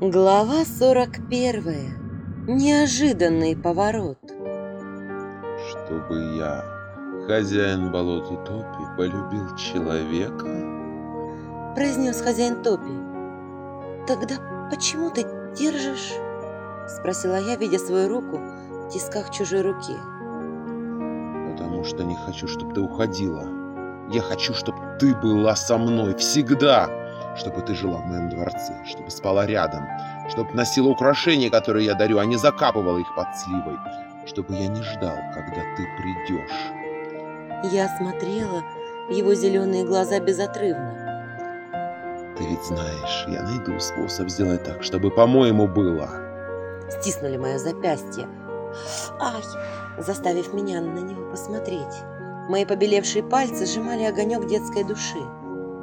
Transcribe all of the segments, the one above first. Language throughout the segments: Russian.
Глава 41. Неожиданный поворот. Чтобы я, хозяин болота Топи, полюбил человека? Произнес хозяин Топи. Тогда почему ты держишь? Спросила я, видя свою руку в тисках чужой руки. Потому что не хочу, чтобы ты уходила. Я хочу, чтобы ты была со мной всегда. Чтобы ты жила в моем дворце, чтобы спала рядом, чтобы носила украшения, которые я дарю, а не закапывала их под сливой. Чтобы я не ждал, когда ты придешь. Я смотрела в его зеленые глаза безотрывно. Ты ведь знаешь, я найду способ сделать так, чтобы по-моему было. Стиснули мое запястье. Ай! Заставив меня на него посмотреть. Мои побелевшие пальцы сжимали огонек детской души.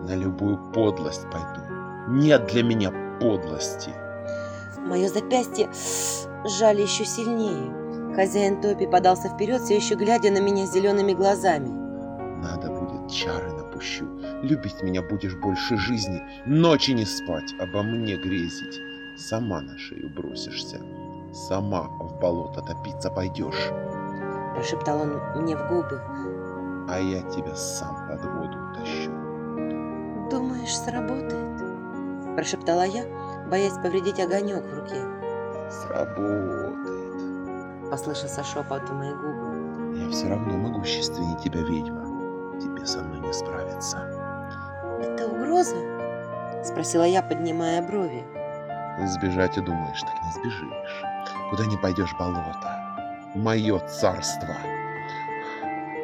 На любую подлость пойду. Нет для меня подлости. Мое запястье сжали еще сильнее. Хозяин Топи подался вперед, все еще глядя на меня зелеными глазами. Надо будет, чары напущу. Любить меня будешь больше жизни. Ночи не спать, обо мне грезить. Сама на шею бросишься. Сама в болото топиться пойдешь. Прошептал он мне в губы. А я тебя сам под воду. Думаешь, сработает? Прошептала я, боясь повредить огонек в руке. Сработает. Послышался шепот в мои губы. Я все равно могущественнее тебя, ведьма. Тебе со мной не справиться. Это угроза? Спросила я, поднимая брови. Сбежать и думаешь, так не сбежишь. Куда не пойдешь болото. Мое царство.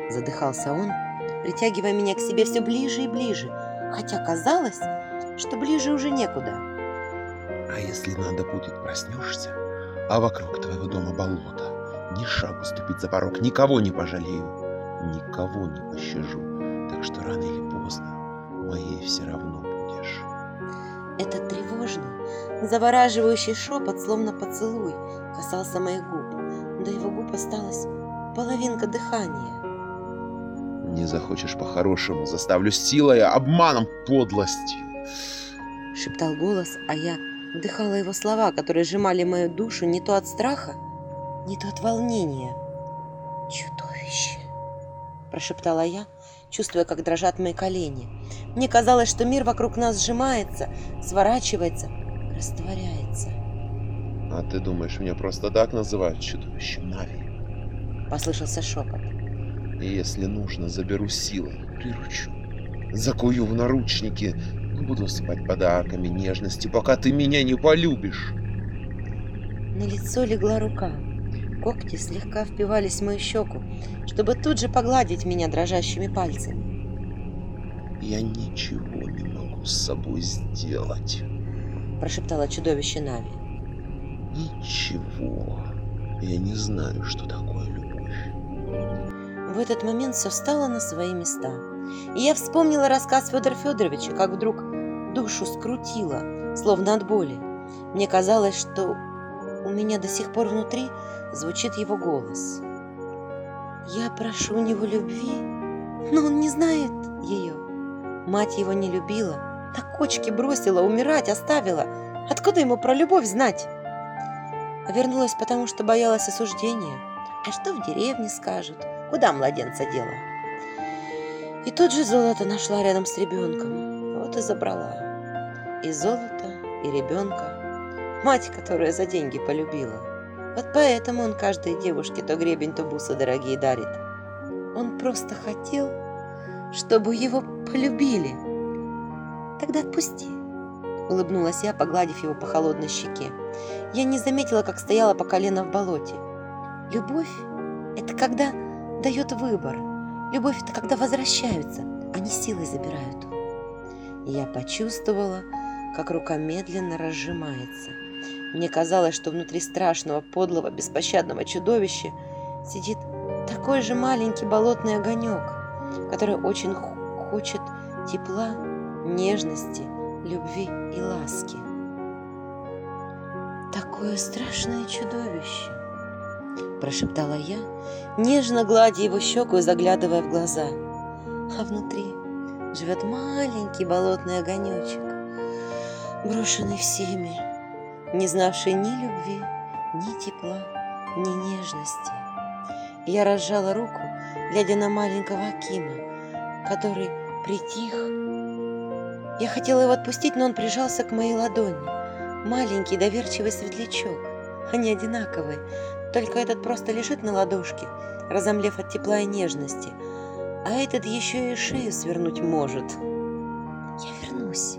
Задыхался он, притягивая меня к себе все ближе и ближе, хотя казалось, что ближе уже некуда. А если надо будет, проснешься, а вокруг твоего дома болото. Ни шагу ступить за порог, никого не пожалею, никого не пощажу. Так что рано или поздно моей все равно будешь. Этот тревожный, завораживающий шепот, словно поцелуй, касался моих губ. До его губ осталась половинка дыхания. Не захочешь по-хорошему, заставлю силой, обманом, подлостью. Шептал голос, а я вдыхала его слова, которые сжимали мою душу не то от страха, не то от волнения. «Чудовище!» – прошептала я, чувствуя, как дрожат мои колени. Мне казалось, что мир вокруг нас сжимается, сворачивается, растворяется. А ты думаешь, меня просто так называют чудовищем Нави? Послышался шепот. И если нужно, заберу силой, приручу. Закую в наручники, буду спать подарками, нежностью, пока ты меня не полюбишь. На лицо легла рука. Когти слегка впивались в мою щеку, чтобы тут же погладить меня дрожащими пальцами. Я ничего не могу с собой сделать. Прошептало чудовище Нави. Ничего. Я не знаю, что такое любовь. В этот момент все встало на свои места. И я вспомнила рассказ Федора Федоровича, как вдруг душу скрутило, словно от боли. Мне казалось, что у меня до сих пор внутри звучит его голос. Я прошу у него любви, но он не знает ее. Мать его не любила, так кочки бросила, умирать оставила. Откуда ему про любовь знать? Вернулась, потому что боялась осуждения. А что в деревне скажут? Куда младенца дела? И тут же золото нашла рядом с ребенком. Вот и забрала. И золото, и ребенка. Мать, которая за деньги полюбила. Вот поэтому он каждой девушке то гребень, то бусы дорогие дарит. Он просто хотел, чтобы его полюбили. Тогда отпусти. Улыбнулась я, погладив его по холодной щеке. Я не заметила, как стояла по колено в болоте. Любовь – это когда дает выбор. Любовь – это когда возвращаются, а не силой забирают. Я почувствовала, как рука медленно разжимается. Мне казалось, что внутри страшного, подлого, беспощадного чудовища сидит такой же маленький болотный огонек, который очень хочет тепла, нежности, любви и ласки. Такое страшное чудовище, прошептала я, нежно гладя его щеку и заглядывая в глаза. А внутри живет маленький болотный огонечек, брошенный всеми, не знавший ни любви, ни тепла, ни нежности. Я разжала руку, глядя на маленького Акима, который притих. Я хотела его отпустить, но он прижался к моей ладони. Маленький доверчивый светлячок. Они одинаковые, только этот просто лежит на ладошке, разомлев от тепла и нежности, а этот еще и шею свернуть может. «Я вернусь,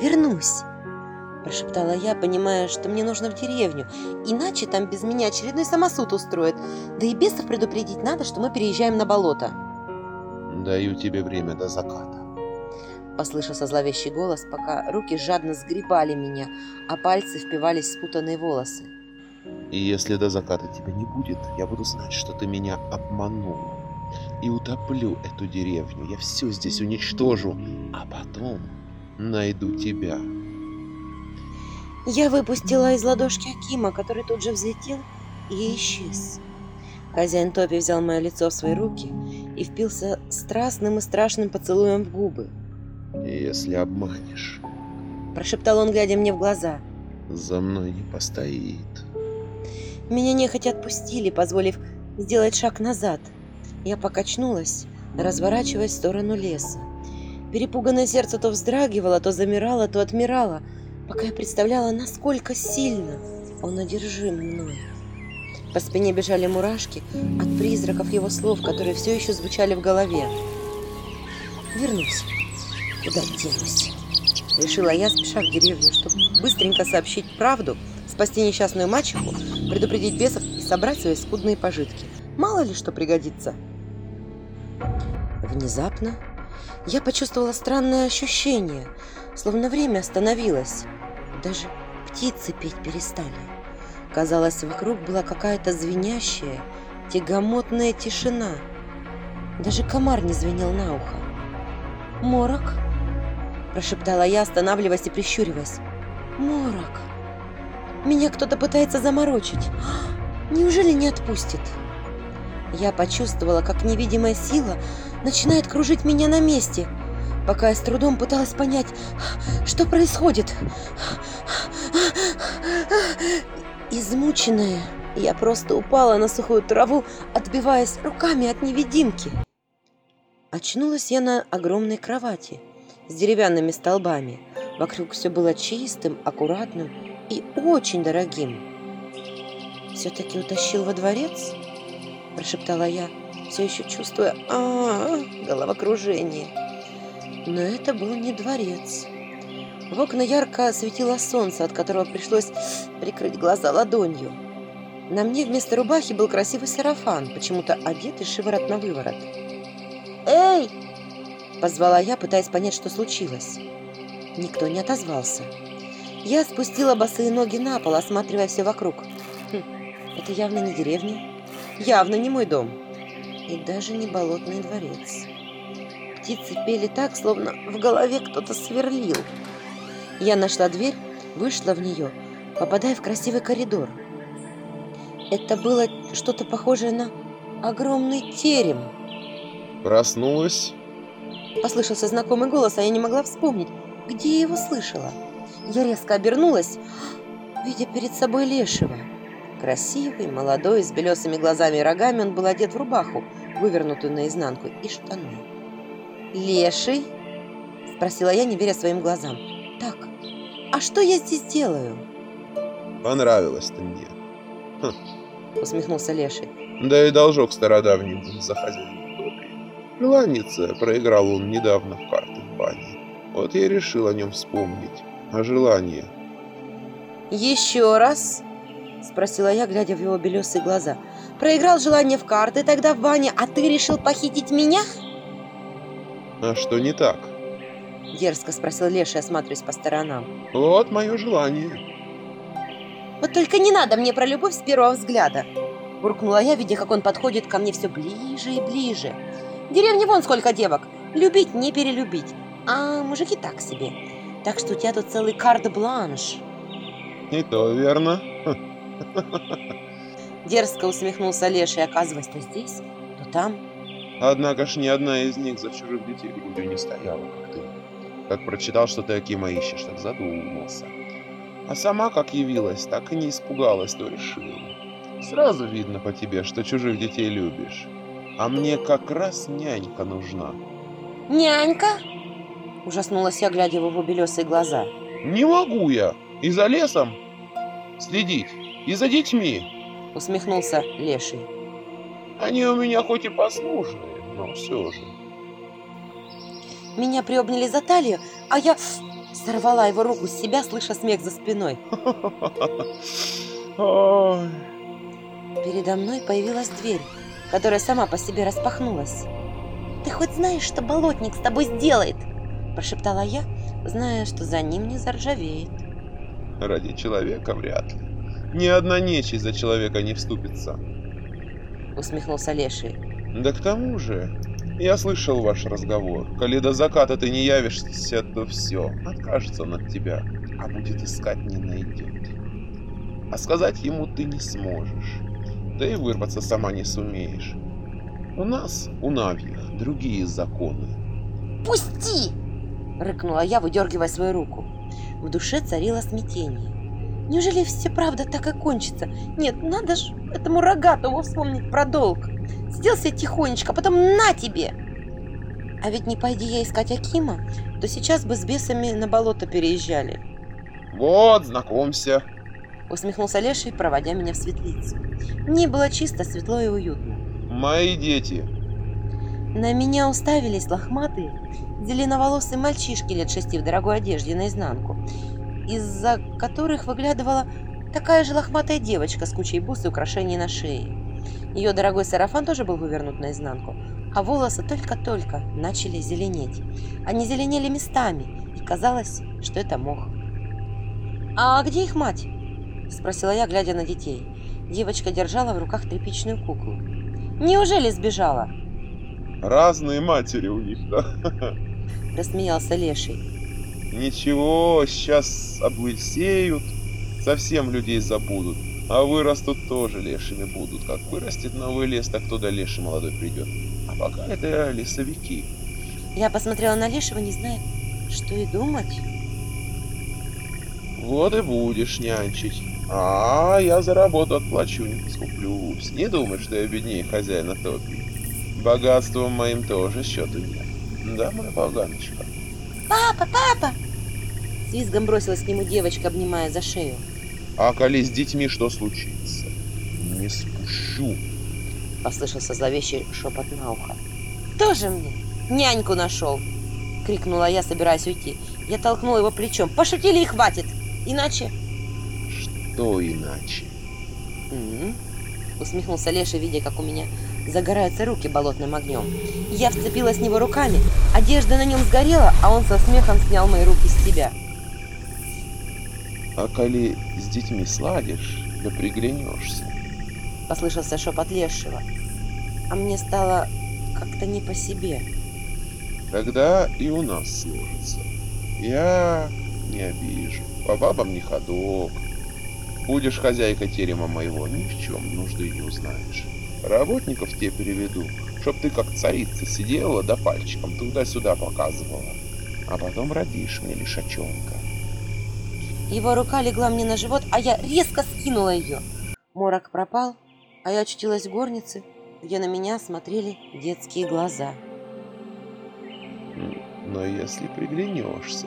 вернусь!» Прошептала я, понимая, что мне нужно в деревню, иначе там без меня очередной самосуд устроят. Да и бесов предупредить надо, что мы переезжаем на болото. Даю тебе время до заката. Послышался зловещий голос, пока руки жадно сгребали меня, а пальцы впивались в спутанные волосы. И если до заката тебя не будет, я буду знать, что ты меня обманул. И утоплю эту деревню. Я все здесь уничтожу, а потом найду тебя. Я выпустила из ладошки Акима, который тут же взлетел и исчез. Хозяин Топи взял мое лицо в свои руки и впился страстным и страшным поцелуем в губы. Если обманешь, Прошептал он, глядя мне в глаза. за мной не постоит. Меня нехотя отпустили, позволив сделать шаг назад. Я покачнулась, разворачиваясь в сторону леса. Перепуганное сердце то вздрагивало, то замирало, то отмирало, пока я представляла, насколько сильно он одержим мной. По спине бежали мурашки от призраков его слов, которые все еще звучали в голове. «Вернусь. Куда денусь?» Решила я, спеша в деревню, чтобы быстренько сообщить правду, спасти несчастную мачеху, предупредить бесов и собрать свои скудные пожитки. Мало ли что пригодится. Внезапно я почувствовала странное ощущение, словно время остановилось. Даже птицы петь перестали. Казалось, вокруг была какая-то звенящая, тягомотная тишина. Даже комар не звенел на ухо. «Морок?» – прошептала я, останавливаясь и прищуриваясь. «Морок! Меня кто-то пытается заморочить. Неужели не отпустит?» Я почувствовала, как невидимая сила начинает кружить меня на месте, пока я с трудом пыталась понять, что происходит. Измученная, я просто упала на сухую траву, отбиваясь руками от невидимки. Очнулась я на огромной кровати с деревянными столбами. Вокруг все было чистым, аккуратным и очень дорогим. «Все-таки утащил во дворец?» – прошептала я, все еще чувствуя а, -а, -а головокружение. Но это был не дворец. В окна ярко светило солнце, от которого пришлось прикрыть глаза ладонью. На мне вместо рубахи был красивый сарафан, почему-то одетый шиворот на выворот. «Эй!» – позвала я, пытаясь понять, что случилось. Никто не отозвался. Я спустила босые ноги на пол, осматривая все вокруг. Хм, это явно не деревня, явно не мой дом и даже не болотный дворец. Птицы пели так, словно в голове кто-то сверлил. Я нашла дверь, вышла в нее, попадая в красивый коридор. Это было что-то похожее на огромный терем. Проснулась? Послышался знакомый голос, а я не могла вспомнить, где я его слышала. Я резко обернулась, видя перед собой Лешего. Красивый, молодой, с белесыми глазами и рогами, он был одет в рубаху, вывернутую наизнанку, и штаны. «Леший?» – спросила я, не веря своим глазам. «Так, а что я здесь делаю?» Понравилось ты мне. Усмехнулся Леший. Да и должок стародавний был за хозяина Топи. Желанница проиграл он недавно в карты в бане. Вот я решил о нем вспомнить. О желании. «Еще раз?» – спросила я, глядя в его белесые глаза. «Проиграл желание в карты тогда в бане, а ты решил похитить меня?» А что не так? Дерзко спросил Леший, осматриваясь по сторонам. Вот мое желание. «Вот только не надо мне про любовь с первого взгляда!» Буркнула я, видя, как он подходит ко мне все ближе и ближе. В деревне вон сколько девок. Любить не перелюбить. А мужики так себе. Так что у тебя тут целый карт-бланш. И то верно. Дерзко усмехнулся Леший, оказываясь то здесь, то там. Однако ж ни одна из них за чужих детей грудью не стояла, как ты. Как прочитал, что ты Акима ищешь, так задумался. А сама, как явилась, так и не испугалась, то решила. Сразу видно по тебе, что чужих детей любишь. А мне как раз нянька нужна. «Нянька?» Ужаснулась я, глядя в его белесые глаза. Не могу я и за лесом следить, и за детьми. Усмехнулся Леший. Они у меня хоть и послушные, но все же. Меня приобняли за талию, а я сорвала его руку с себя, слыша смех за спиной. Ой. Передо мной появилась дверь, которая сама по себе распахнулась. «Ты хоть знаешь, что болотник с тобой сделает?» Прошептала я, зная, что за ним не заржавеет. Ради человека вряд ли. Ни одна нечисть за человека не вступится. Усмехнулся Леший. Да к тому же, я слышал ваш разговор. Коли до заката ты не явишься, то все, откажется он от тебя, а будет искать не найдет. А сказать ему ты не сможешь, да и вырваться сама не сумеешь. У нас, у Навьих, другие законы. «Пусти!» – рыкнула я, выдергивая свою руку. В душе царило смятение. Неужели все правда так и кончится? Нет, надо ж этому рогатому вспомнить про долг. Сидел себе тихонечко, а потом на тебе! А ведь не пойди я искать Акима, то сейчас бы с бесами на болото переезжали. Вот, знакомься. Усмехнулся Леший, проводя меня в светлицу. Мне было чисто, светло и уютно. Мои дети. На меня уставились лохматые, зеленоволосые мальчишки лет шести в дорогой одежде наизнанку, из-за которых выглядывала такая же лохматая девочка с кучей бус и украшений на шее. Ее дорогой сарафан тоже был вывернут наизнанку, а волосы только-только начали зеленеть. Они зеленели местами, и казалось, что это мох. «А где их мать?» – спросила я, глядя на детей. Девочка держала в руках тряпичную куклу. «Неужели сбежала?» Разные матери у них, да? – рассмеялся Леший. Ничего, сейчас облысеют, совсем людей забудут. А вырастут тоже лешими будут. Как вырастет новый лес, так туда леший молодой придет. А пока это лесовики. Я посмотрела на Лешего, не зная, что и думать. Вот и будешь нянчить. А я за работу отплачу, не скуплюсь. Не думай, что я беднее хозяина топи. Богатством моим тоже счету нет. Да, моя поганочка? «Папа, папа!» С визгом бросилась к нему девочка, обнимая за шею. А коли с детьми что случится? Не спущу. Послышался зловещий шепот на ухо. «Тоже мне няньку нашел!» Крикнула я, собираясь уйти. Я толкнула его плечом. «Пошутили и хватит! Иначе...» Что иначе? «М-м-м», Усмехнулся Леша, видя, как у меня загораются руки болотным огнем. Я вцепилась в него руками, одежда на нем сгорела, а он со смехом снял мои руки с себя. А коли с детьми сладишь, да приглянешься. Послышался шепот Лешего. А мне стало как-то не по себе. Тогда и у нас сложится. Я не обижу. По бабам не ходок. Будешь хозяйкой терема моего, ни в чем нужды не узнаешь. Работников тебе переведу, чтоб ты как царица сидела да пальчиком туда-сюда показывала. А потом родишь мне лишачонка. Его рука легла мне на живот, а я резко скинула ее. Морок пропал, а я очутилась в горнице, где на меня смотрели детские глаза. Но если приглянешься,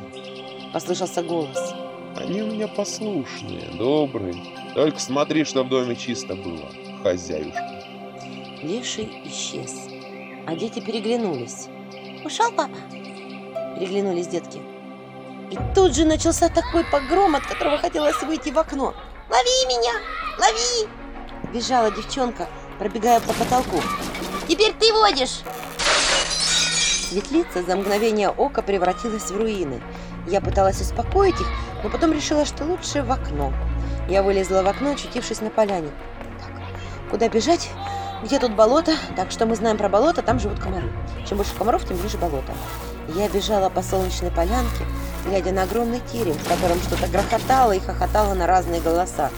Послышался голос. они у меня послушные, добрые. Только смотри, что в доме чисто было, хозяюшка. Леший исчез, а дети переглянулись. «Ушел папа?» Переглянулись детки. И тут же начался такой погром, от которого хотелось выйти в окно. «Лови меня! Лови!» Бежала девчонка, пробегая по потолку. «Теперь ты водишь!» Светлица за мгновение ока превратилась в руины. Я пыталась успокоить их, но потом решила, что лучше в окно. Я вылезла в окно, очутившись на поляне. Так, куда бежать? Где тут болото? Так что мы знаем про болото, там живут комары. Чем больше комаров, тем ближе болото. Я бежала по солнечной полянке, глядя на огромный терем, в котором что-то грохотало и хохотало на разные голоса.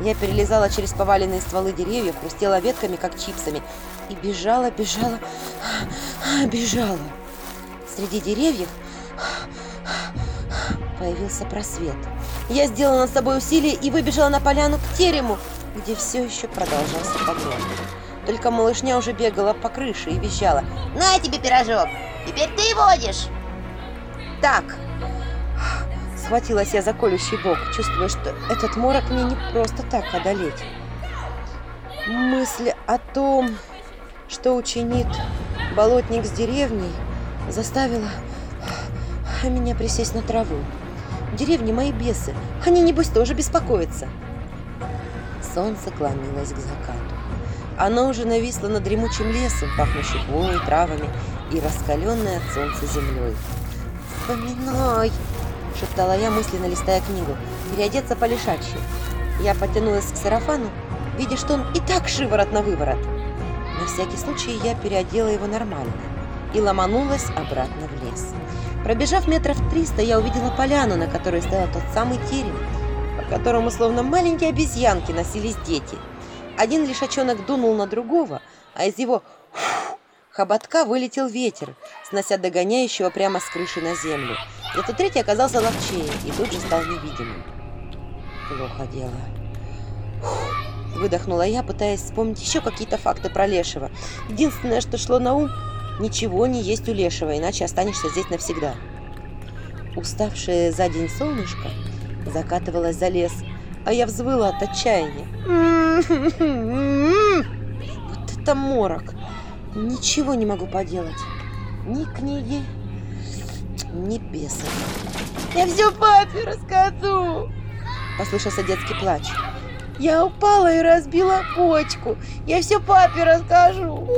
Я перелезала через поваленные стволы деревьев, хрустела ветками, как чипсами, и бежала, бежала, бежала. Среди деревьев появился просвет. Я сделала над собой усилие и выбежала на поляну к терему, где все еще продолжался погром. Только малышня уже бегала по крыше и визжала. На тебе пирожок! Теперь ты водишь! Так! Схватилась я за колющий бок, чувствуя, что этот морок мне не просто так одолеть. Мысль о том, что учинит болотник с деревней, заставила меня присесть на траву. В деревне мои бесы, они, небось, тоже беспокоятся. Солнце клонилось к закату. Оно уже нависло над дремучим лесом, пахнущим хвоей, травами и раскаленной от солнца землей. «Вспоминай!» – шептала я, мысленно листая книгу. «Переодеться по-лишачьи». Я потянулась к сарафану, видя, что он и так шиворот на выворот. На всякий случай я переодела его нормально и ломанулась обратно в лес. Пробежав метров триста, я увидела поляну, на которой стоял тот самый терем, по которому словно маленькие обезьянки носились дети. Один лишачонок дунул на другого, а из его хоботка вылетел ветер, снося догоняющего прямо с крыши на землю. Зато третий оказался ловчее и тут же стал невидимым. Плохо дело. Выдохнула я, пытаясь вспомнить еще какие-то факты про Лешего. Единственное, что шло на ум, ничего не есть у Лешего, иначе останешься здесь навсегда. Уставшее за день солнышко закатывалось за лес, а я взвыла от отчаяния. Вот это морок! Ничего не могу поделать. Ни книги, ни беса. Я все папе расскажу! Послышался детский плач. Я упала и разбила почку. Я все папе расскажу.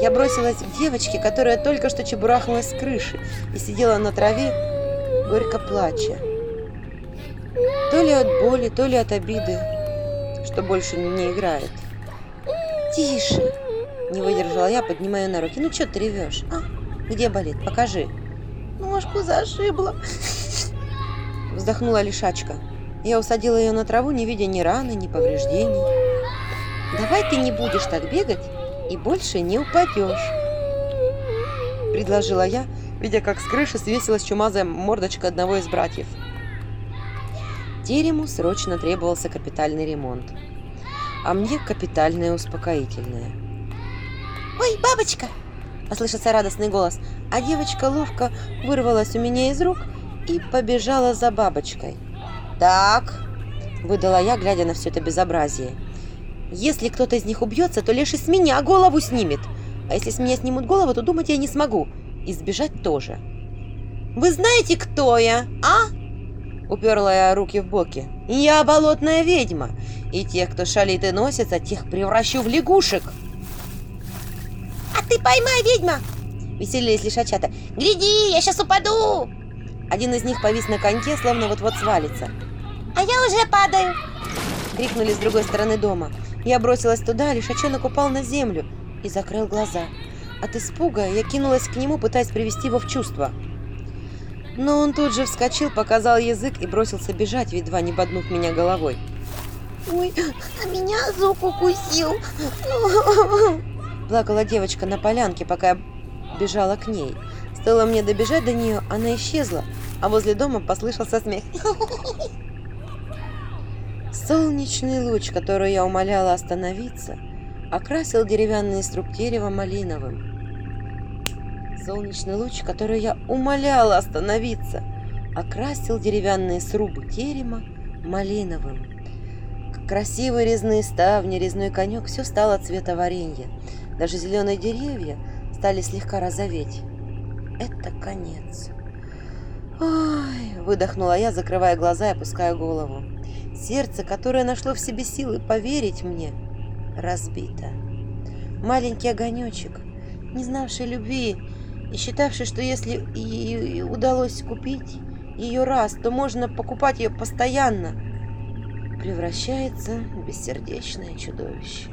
Я бросилась к девочке, которая только что чебурахнулась с крыши и сидела на траве, горько плача. То ли от боли, то ли от обиды, что больше не играет. «Тише!» – не выдержала я, поднимая на руки. «Ну что ты ревешь? А? Где болит? Покажи!» Ножку зашибла. Вздохнула лишачка. Я усадила ее на траву, не видя ни раны, ни повреждений. «Давай ты не будешь так бегать и больше не упадешь!» Предложила я, видя, как с крыши свесилась чумазая мордочка одного из братьев. Терему срочно требовался капитальный ремонт, а мне капитальное успокоительное. Ой, бабочка! Послышался радостный голос, а девочка ловко вырвалась у меня из рук и побежала за бабочкой. «Так», — выдала я, глядя на все это безобразие, «если кто-то из них убьется, то лишь с меня голову снимет, а если с меня снимут голову, то думать я не смогу, и сбежать тоже». «Вы знаете, кто я, а?» Уперла я руки в боки. «Я болотная ведьма, и тех, кто шалит и носится, тех превращу в лягушек!» А ты поймай, ведьма! Веселились лишачата. Гляди, я сейчас упаду! Один из них повис на коньке, словно вот-вот свалится. А я уже падаю! Крикнули с другой стороны дома. Я бросилась туда, лишачонок упал на землю и закрыл глаза. От испуга я кинулась к нему, пытаясь привести его в чувство. Но он тут же вскочил, показал язык и бросился бежать, едва не боднув меня головой. Ой, а меня зуб укусил. Плакала девочка на полянке, пока я бежала к ней. Стоило мне добежать до нее, она исчезла, а возле дома послышался смех. Солнечный луч, который я умоляла остановиться, окрасил деревянный сруб дерева малиновым. Солнечный луч, который я умоляла остановиться, окрасил деревянные срубы терема малиновым. Красивые резные ставни, резной конек, все стало цвета варенья. Даже зеленые деревья стали слегка розоветь. Это конец. Ой, выдохнула я, закрывая глаза и опуская голову. Сердце, которое нашло в себе силы поверить мне, разбито. Маленький огонечек, не знавший любви и считавший, что если и удалось купить ее раз, то можно покупать ее постоянно, превращается в бессердечное чудовище.